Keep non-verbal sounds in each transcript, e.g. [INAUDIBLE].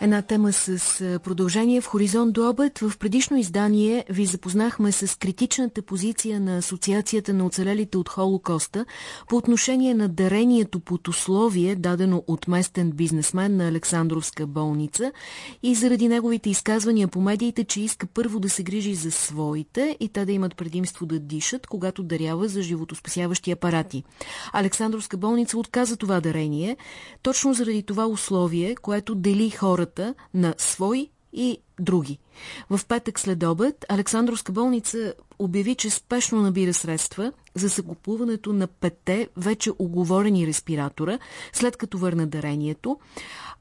Една тема с продължение в Хоризонт до обед. В предишно издание ви запознахме с критичната позиция на Асоциацията на оцелелите от Холокоста по отношение на дарението под условие, дадено от местен бизнесмен на Александровска болница и заради неговите изказвания по медиите, че иска първо да се грижи за своите и те да имат предимство да дишат, когато дарява за животоспасяващи апарати. Александровска болница отказа това дарение, точно заради това условие, което дели хората хората на свои и други. В петък след обед Александровска болница обяви, че спешно набира средства за закупуването на пете вече оговорени респиратора, след като върна дарението,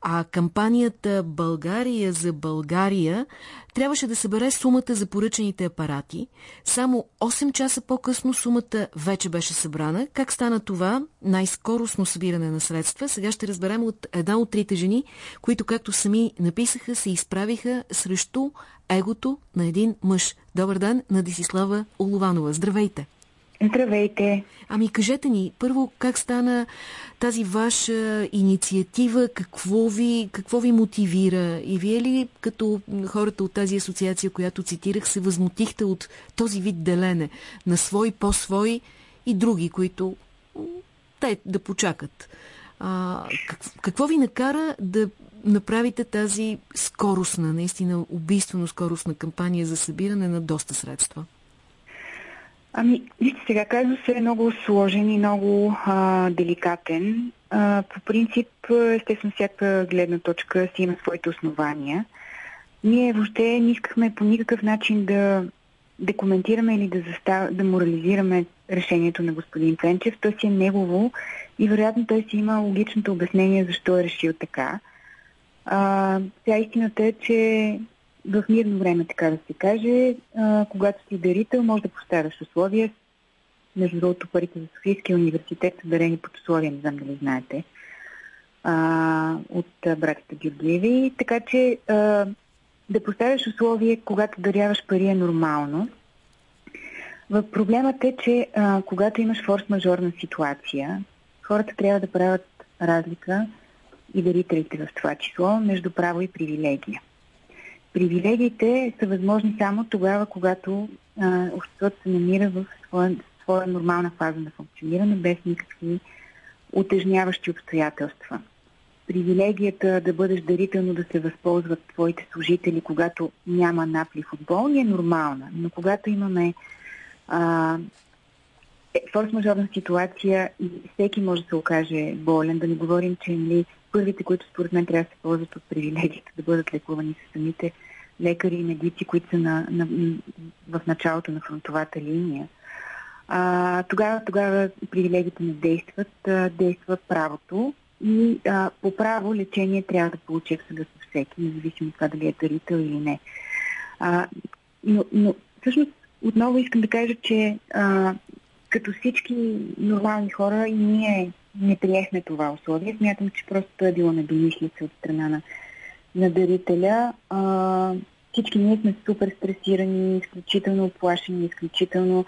а кампанията България за България трябваше да събере сумата за поръчените апарати. Само 8 часа по-късно сумата вече беше събрана. Как стана това? Най-скоростно събиране на средства. Сега ще разберем от една от трите жени, които, както сами написаха, се изправиха срещу егото на един мъж. Добър ден на Десислава Олованова. Здравейте! Здравейте! Ами кажете ни, първо, как стана тази ваша инициатива, какво ви, какво ви мотивира? И вие ли, като хората от тази асоциация, която цитирах, се възмутихте от този вид делене на свой, по-свой и други, които те да почакат? А, как, какво ви накара да направите тази скоростна, наистина убийствено скоростна кампания за събиране на доста средства? Ами, вижте сега, казва се е много сложен и много а, деликатен. А, по принцип, естествено, всяка гледна точка си има своите основания. Ние въобще не искахме по никакъв начин да, да коментираме или да, застав... да морализираме решението на господин Пенчев. То си е негово и вероятно той си има логичното обяснение защо е решил така. А, сега истината е, че в мирно време, така да се каже, когато си дарител, може да поставяш условия. Между другото, парите за Софийския университет са дарени под условия, не знам дали знаете, от а, братите Георгиеви. Така че да поставяш условия, когато даряваш пари е нормално. Проблемът е, че когато имаш форс-мажорна ситуация, хората трябва да правят разлика и дарителите в това число между право и привилегия. Привилегиите са възможни само тогава, когато обществото се намира в своя, своя нормална фаза на функциониране, без никакви утежняващи обстоятелства. Привилегията да бъдеш дарително да се възползват твоите служители, когато няма напли футболни, е нормална. Но когато имаме а, е, форс-мажорна ситуация и всеки може да се окаже болен, да не говорим, че нали, първите, които според мен трябва да се ползват от привилегията да бъдат лекувани с самите лекари и медици, които са на, на, в началото на фронтовата линия. А, тогава, тогава привилегиите не действат, а, действа правото и а, по право лечение трябва да получи абсолютно всеки, независимо от това дали е дарител или не. А, но, но всъщност отново искам да кажа, че а, като всички нормални хора и ние не приехме това условие. Смятам, че просто е било недомислица от страна на, на дарителя. А, всички ние сме супер стресирани, изключително оплашени, изключително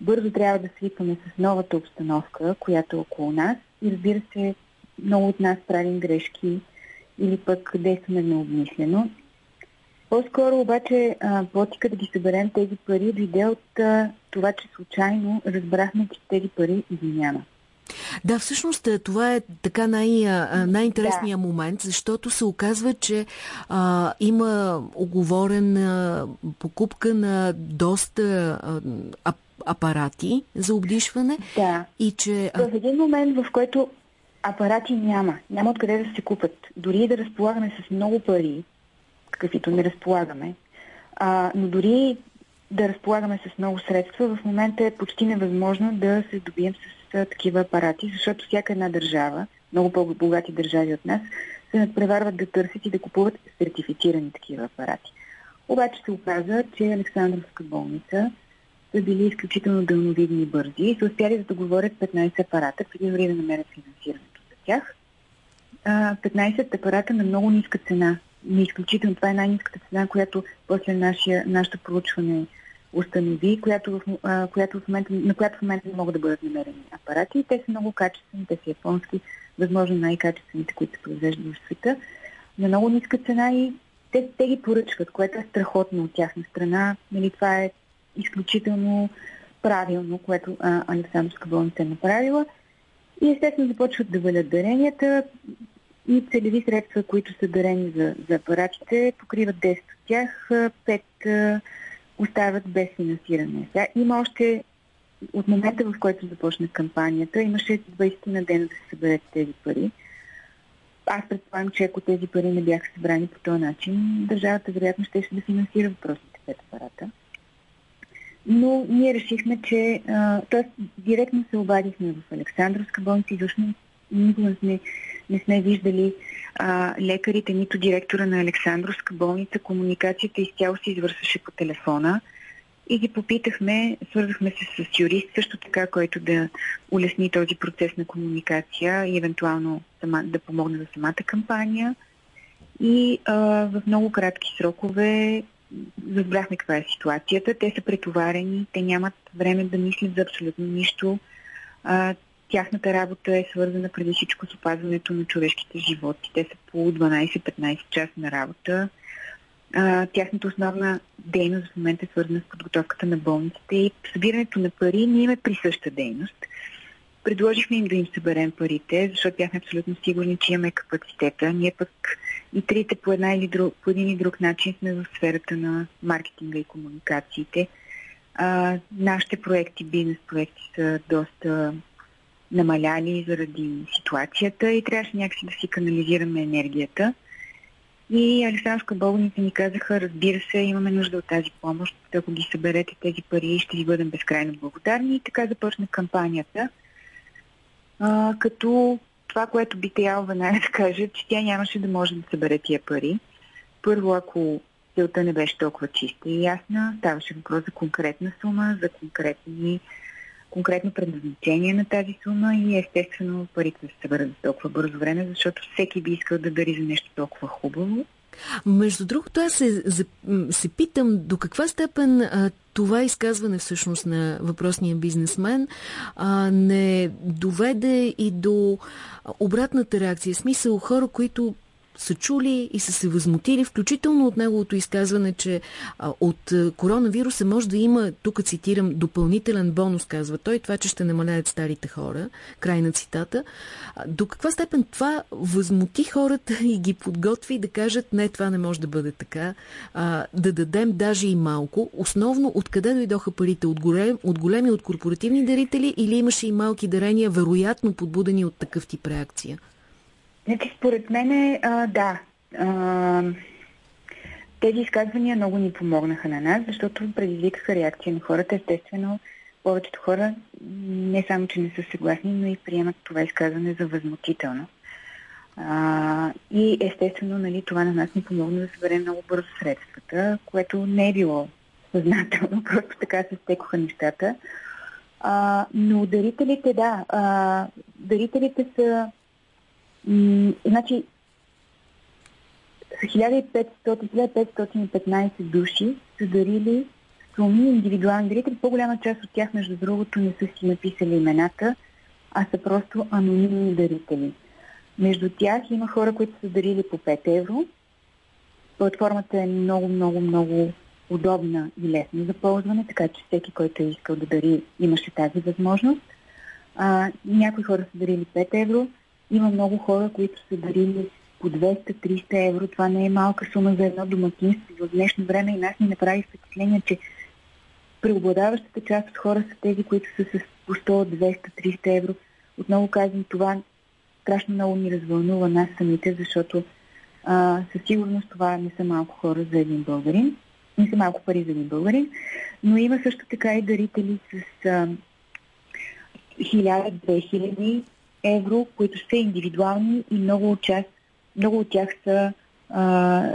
бързо трябва да свикваме с новата обстановка, която е около нас. И разбира се, много от нас правим грешки или пък действаме необмислено. По-скоро обаче плотика да ги съберем тези пари дойде от това, че случайно разбрахме, че тези пари ги няма. Да, всъщност е, това е така най- най-интересният да. момент, защото се оказва, че а, има оговорена покупка на доста а, апарати за обдишване. Да. И че. В един момент, в който апарати няма, няма откъде да се купат, дори да разполагаме с много пари, каквито не разполагаме, а, но дори да разполагаме с много средства, в момента е почти невъзможно да се добием с такива апарати, защото всяка една държава, много по-богати държави от нас, се надпреварват да търсят и да купуват сертифицирани такива апарати. Обаче се оказа, че Александровска болница са били изключително дълновидни и бързи и са успяли да договорят 15 апарата, преди дори да намерят финансирането за тях. 15 апарата на много ниска цена. Не изключително. Това е най-ниската цена, която после нашия, нашето проучване установи, която в, а, която в момента, на която в момента не могат да бъдат намерени апарати. Те са много качествени, те са японски, възможно най-качествените, които се произвеждат в света. на много ниска цена и те, те ги поръчват, което е страхотно от тяхна страна. Нали, това е изключително правилно, което Александрска болница е направила. И естествено започват да валят даренията и целеви средства, които са дарени за, за апаратите, покриват 10 от тях, 5 остават без финансиране. Сега има още от момента, в който започна кампанията, имаше 20 на ден да се съберат тези пари. Аз предполагам, че ако тези пари не бяха събрани по този начин, държавата вероятно ще, ще да финансира въпросите пет апарата. Но ние решихме, че... т.е. директно се обадихме в Александровска болница и защо никога не сме, не сме виждали а, лекарите, нито директора на Александровска болница. Комуникацията изцяло се извършваше по телефона и ги попитахме, свързахме се с юрист, също така, който да улесни този процес на комуникация и евентуално сама, да помогне за самата кампания. И а, в много кратки срокове разбрахме каква е ситуацията. Те са претоварени, те нямат време да мислят за абсолютно нищо. А, тяхната работа е свързана преди всичко с опазването на човешките животи. Те са по 12-15 часа на работа. А, тяхната основна дейност в момента е свързана с подготовката на болниците и събирането на пари не има присъща дейност. Предложихме им да им съберем парите, защото бяхме абсолютно сигурни, че имаме капацитета. Ние пък и трите по, една или друг, по един и друг начин сме в сферата на маркетинга и комуникациите. А, нашите проекти, бизнес проекти са доста намаляли заради ситуацията и трябваше някакси да си канализираме енергията. И Александрска болница ни казаха, разбира се, имаме нужда от тази помощ. Ако ги съберете тези пари, ще ви бъдем безкрайно благодарни. И така започна кампанията. А, като това, което би трябвало веднага да кажа, че тя нямаше да може да събере тия пари. Първо, ако целта не беше толкова чиста и ясна, ставаше въпрос за конкретна сума, за конкретни конкретно предназначение на тази сума и естествено парите да се съберат за толкова бързо време, защото всеки би искал да дари за нещо толкова хубаво. Между другото, аз се, се питам до каква степен а, това изказване всъщност на въпросния бизнесмен а, не доведе и до обратната реакция. Смисъл хора, които са чули и са се възмутили, включително от неговото изказване, че а, от коронавируса може да има, тук цитирам, допълнителен бонус, казва той, това, че ще намаляят старите хора, край на цитата. А, до каква степен това възмути хората и ги подготви да кажат, не, това не може да бъде така, а, да дадем даже и малко. Основно, откъде дойдоха парите? От, голем, от големи, от корпоративни дарители или имаше и малки дарения, вероятно подбудени от такъв тип реакция? Значи, според мен, да. Тези изказвания много ни помогнаха на нас, защото предизвикаха реакция на хората. Естествено, повечето хора не само, че не са съгласни, но и приемат това изказване за възмутително. А, и естествено, нали, това на нас ни помогна да съберем много бързо средствата, което не е било съзнателно, [LAUGHS] просто така се стекоха нещата. А, но дарителите, да, а, дарителите са значи, 1500-1515 души са дарили суми индивидуални дарители. По-голяма част от тях, между другото, не са си написали имената, а са просто анонимни дарители. Между тях има хора, които са дарили по 5 евро. Платформата е много, много, много удобна и лесна за ползване, така че всеки, който е искал да дари, имаше тази възможност. А, някои хора са дарили 5 евро, има много хора, които са дарили по 200-300 евро. Това не е малка сума за едно домакинство. В днешно време и нас ни направи впечатление, че преобладаващата част от хора са тези, които са с по 100, 200, 300 евро. Отново казвам, това страшно много ни развълнува нас самите, защото а, със сигурност това не са малко хора за един българин, не са малко пари за един българин, но има също така и дарители с а, 1000-2000 евро, които са индивидуални и много от, част, много от тях са, а,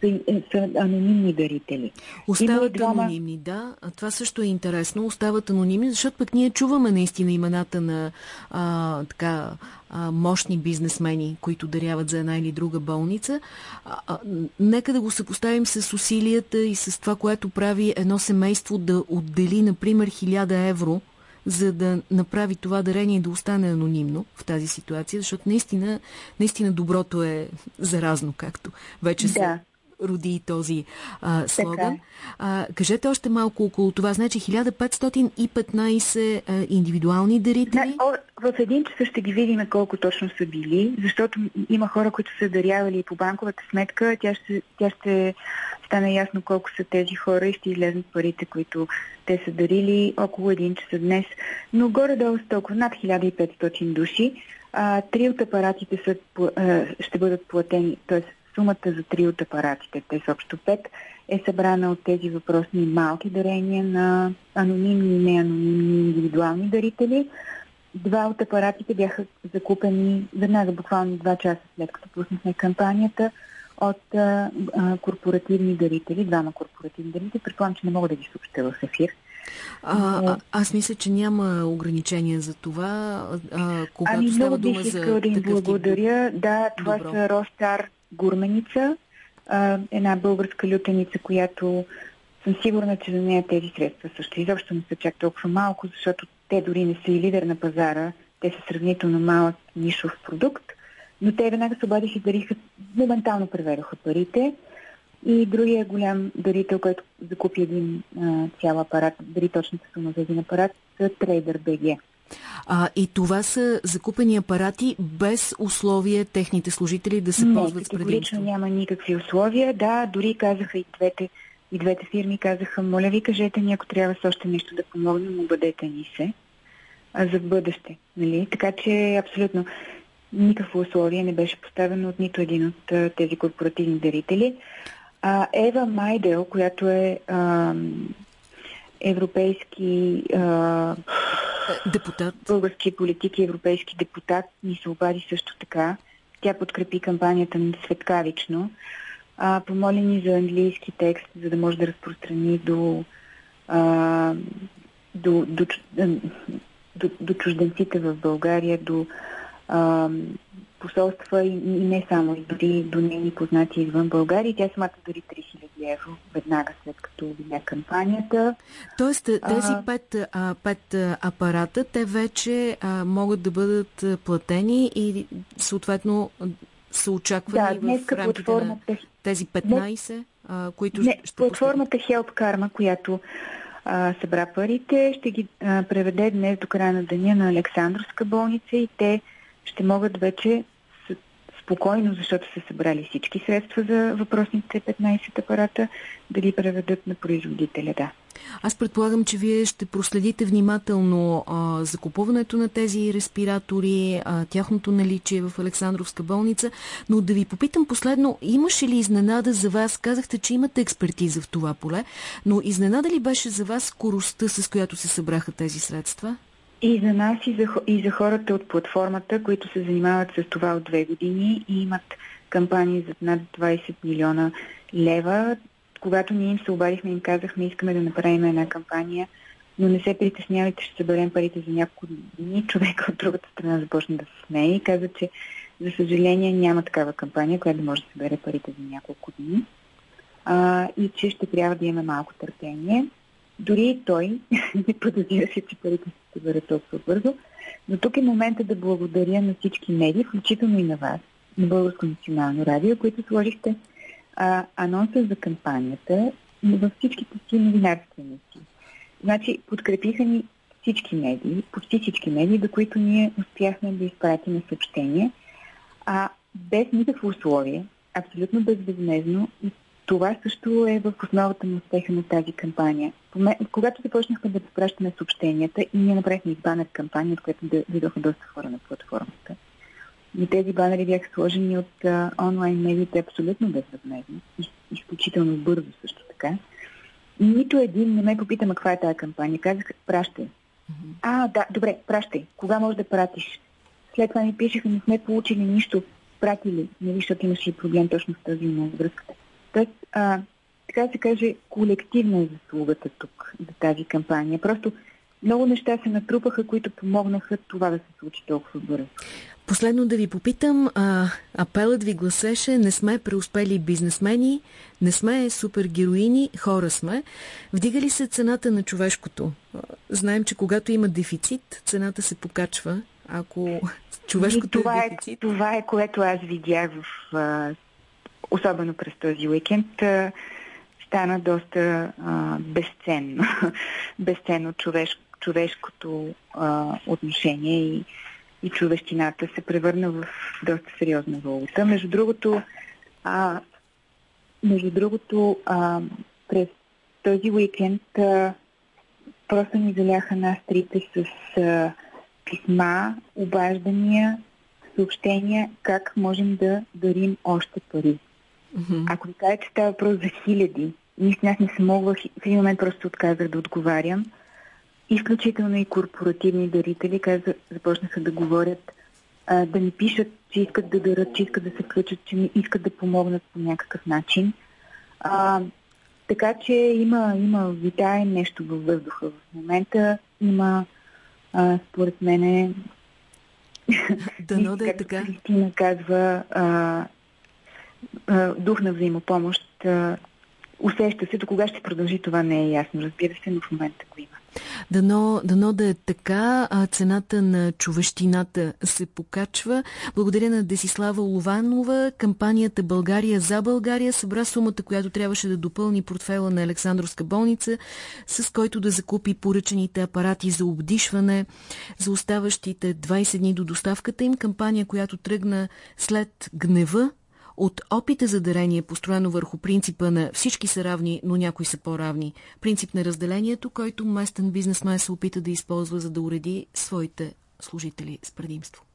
са, са анонимни дарители. Остават двама... анонимни, да. А това също е интересно. Остават анонимни, защото пък ние чуваме наистина имената на а, така а, мощни бизнесмени, които даряват за една или друга болница. А, а, нека да го съпоставим с усилията и с това, което прави едно семейство да отдели, например, 1000 евро за да направи това дарение и да остане анонимно в тази ситуация, защото наистина, наистина доброто е заразно, както вече да. се роди този а, слоган. Така. А, кажете още малко около това. Значи 1515 а, индивидуални дарители. Да, в един час ще ги видим колко точно са били, защото има хора, които са дарявали по банковата сметка. Тя ще, тя ще стане ясно колко са тези хора и ще излезнат парите, които те са дарили около един час днес. Но горе-долу са толкова над 1500 души. А, три от апаратите са, а, ще бъдат платени, т.е сумата за три от апаратите, те са общо пет, е събрана от тези въпросни малки дарения на анонимни и неанонимни индивидуални дарители. Два от апаратите бяха закупени веднага, буквално два часа след като пуснахме кампанията от а, а, корпоративни дарители, двама корпоративни дарители. Предполагам, че не мога да ги съобща в ефир. А, а, аз мисля, че няма ограничения за това, а, когато ами, става дума за да им благодаря. Да, това Добро. са Ростар Гурменица, една българска лютеница, която съм сигурна, че за нея тези средства също изобщо не са чак толкова малко, защото те дори не са и лидер на пазара, те са сравнително малък нишов продукт, но те веднага се обадиха и дариха, моментално преведоха парите. И другия голям дарител, който закупи един а, цял апарат, дари точната сума за един апарат, са Trader BG. А, и това са закупени апарати без условие техните служители да се Не, ползват с предимство? няма никакви условия. Да, дори казаха и двете, и двете фирми казаха, моля ви кажете ни, ако трябва с още нещо да помогнем, обадете ни се а за бъдеще. Нали? Така че абсолютно никакво условие не беше поставено от нито един от а, тези корпоративни дарители. А, Ева Майдел, която е а, европейски а, депутат. Български политик и европейски депутат ни се обади също така. Тя подкрепи кампанията на светкавично. А, помоли ни за английски текст, за да може да разпространи до, а, до, до, до, до чужденците в България, до а, посолства и, и не само, и дори до нейни познати извън България. Тя самата дори 3000 евро веднага след като видя кампанията. Тоест тези а, пет, а, пет апарата, те вече а, могат да бъдат платени и съответно са очаквани да, в рамките на тези 15, днес, а, които не, ще Платформата Help Karma, която а, събра парите, ще ги а, преведе днес до края на деня на Александровска болница и те ще могат вече спокойно, защото са събрали всички средства за въпросните 15 апарата, да ги преведат на производителя, да. Аз предполагам, че вие ще проследите внимателно а, закупуването на тези респиратори, а, тяхното наличие в Александровска болница, но да ви попитам последно, имаше ли изненада за вас? Казахте, че имате експертиза в това поле, но изненада ли беше за вас скоростта, с която се събраха тези средства? И за нас, и за, и за хората от платформата, които се занимават с това от две години и имат кампании за над 20 милиона лева. Когато ние им се обадихме, им казахме, искаме да направим една кампания, но не се притеснявайте, ще съберем парите за няколко дни. Човека от другата страна започна да се смее и каза, че за съжаление няма такава кампания, която може да събере парите за няколко дни а, и че ще трябва да имаме малко търпение. Дори и той [LAUGHS] не подозираше, че парите ще бъдат толкова бързо. Но тук е момента да благодаря на всички медии, включително и на вас, на Българско национално радио, които сложихте а, анонса за кампанията във всичките си новинарствени си. Значи, подкрепиха ни всички медии, почти всички медии, до които ние успяхме да изпратим съобщение, а без никакво условие, абсолютно безвъзмезно и това също е в основата на успеха на тази кампания. Когато започнахме да разпращаме съобщенията и ние направихме банер кампания, от която дойдоха доста хора на платформата. И тези банери бяха сложени от а, онлайн медиите абсолютно безвъзмезно, изключително бързо също така. И нито един не ме попита, ма каква е тази кампания. Казах, пращай. Mm-hmm. А, да, добре, пращай. Кога можеш да пратиш? След това ми пишеха, не сме получили нищо. Пратили, нали, защото имаше и проблем точно с тази връзката. А, така да се каже, колективна е заслугата тук за тази кампания. Просто много неща се натрупаха, които помогнаха това да се случи толкова бързо. Последно да ви попитам, а, апелът ви гласеше не сме преуспели бизнесмени, не сме супергероини, хора сме. Вдига ли се цената на човешкото? Знаем, че когато има дефицит, цената се покачва. Ако човешкото това е дефицит... Е, това е, което аз видях в... А, особено през този уикенд. Стана доста а, безценно. [LAUGHS] безценно човешко, човешкото а, отношение и и човещината се превърна в доста сериозна валута. Между другото, а, между другото а, през този уикенд а, просто ни заляха настрите с а, писма, обаждания, съобщения как можем да дарим още пари. Mm-hmm. Ако ви кажа, че става въпрос за хиляди, наистина аз не съм могла, в един момент просто отказах да отговарям, изключително и корпоративни дарители, каза, започнаха да говорят, а, да ни пишат, че искат да дарат, че искат да се включат, че искат да помогнат по някакъв начин. А, така че има, има витае нещо във въздуха в момента. Има, а, според мене, Дано да е така. Кристина казва, а, дух на взаимопомощ. Усеща се, до кога ще продължи това не е ясно. Разбира се, но в момента го има. Дано, дано да е така, а цената на човещината се покачва. Благодаря на Десислава Лованова. Кампанията България за България събра сумата, която трябваше да допълни портфела на Александровска болница, с който да закупи поръчените апарати за обдишване за оставащите 20 дни до доставката им. Кампания, която тръгна след гнева от опита за дарение, построено върху принципа на всички са равни, но някои са по-равни. Принцип на разделението, който местен бизнесмен се опита да използва, за да уреди своите служители с предимство.